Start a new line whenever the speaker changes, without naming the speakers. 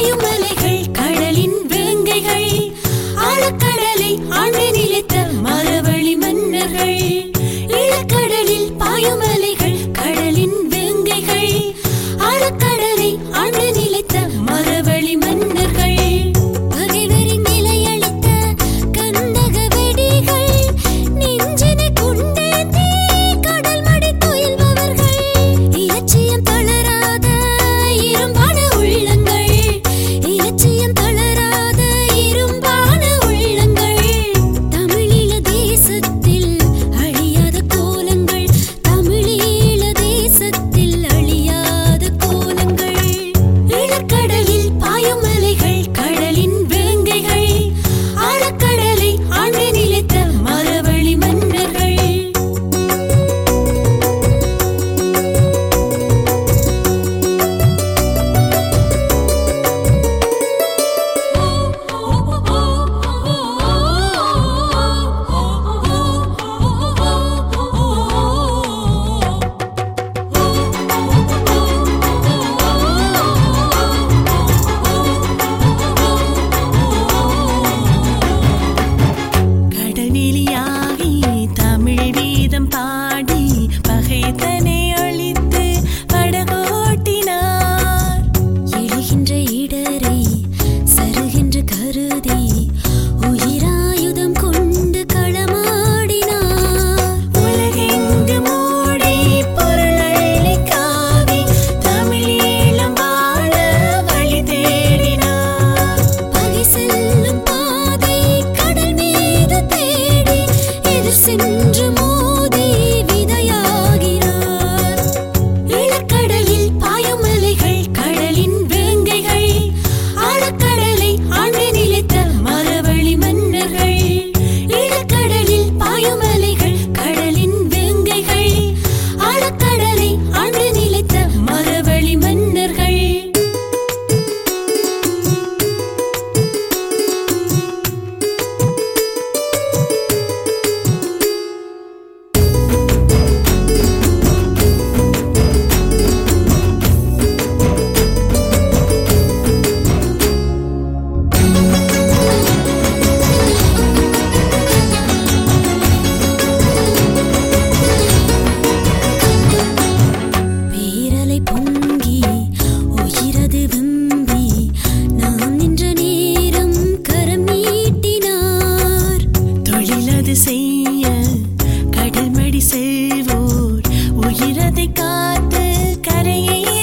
மாயும் அலைகள் Dönün dönün
செய்ய கடல் மடி செல்வோர். உயிரதை காத்து கரையை